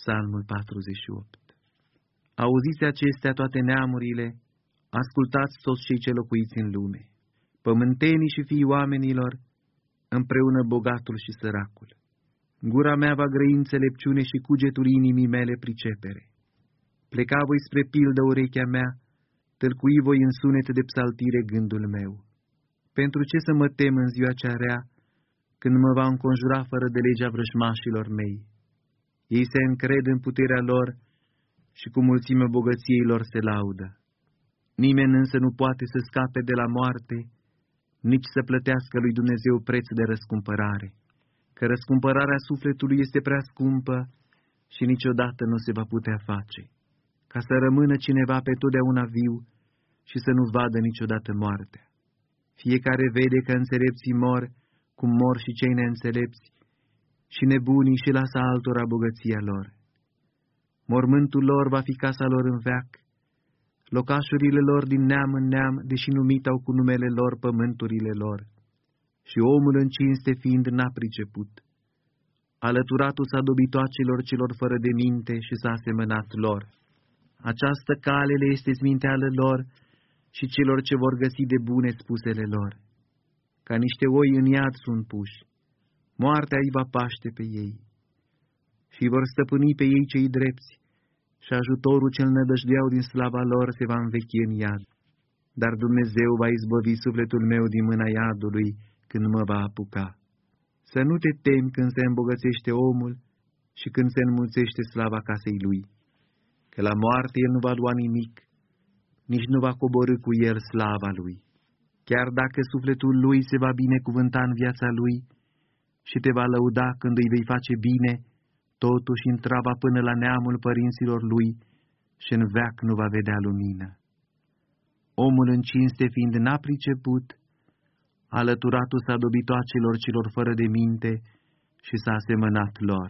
Psalmul 48 Auziți acestea toate neamurile, ascultați toți cei ce locuiți în lume, pământenii și fiii oamenilor, împreună bogatul și săracul. Gura mea va grăi înțelepciune și cugetul inimii mele pricepere. Pleca voi spre pildă urechea mea, tâlcui voi în sunete de psaltire gândul meu. Pentru ce să mă tem în ziua cea rea, când mă va înconjura fără de legea vrăjmașilor mei? Ei se încred în puterea lor și cu mulțime bogăției lor se laudă. Nimeni însă nu poate să scape de la moarte, nici să plătească lui Dumnezeu preț de răscumpărare, că răscumpărarea sufletului este prea scumpă și niciodată nu se va putea face, ca să rămână cineva pe totdeauna viu și să nu vadă niciodată moartea. Fiecare vede că înțelepții mor, cum mor și cei neînțelepți, și nebunii și lasă altora bogăția lor. Mormântul lor va fi casa lor în veac, locașurile lor din neam în neam, deși numit au cu numele lor pământurile lor. Și omul în cinste fiind n-a priceput. Alăturatul s-a dobitoacelor celor fără de minte și s-a asemănat lor. Această cale le este sminteală lor și celor ce vor găsi de bune spusele lor. Ca niște oi în iad sunt puși, moartea îi va paște pe ei și vor stăpâni pe ei cei drepți, și ajutorul cel nădăjdeau din slava lor se va învechi în iad. Dar Dumnezeu va izbăvi sufletul meu din mâna iadului când mă va apuca. Să nu te temi când se îmbogățește omul și când se înmulțește slava casei lui, că la moarte el nu va lua nimic, nici nu va coborâ cu el slava lui. Chiar dacă sufletul lui se va binecuvânta în viața lui și te va lăuda când îi vei face bine, totuși intrava până la neamul părinților lui și în veac nu va vedea lumină. Omul în cinste fiind n-a priceput, alăturatul s-a dobitoacelor celor fără de minte și s-a asemănat lor.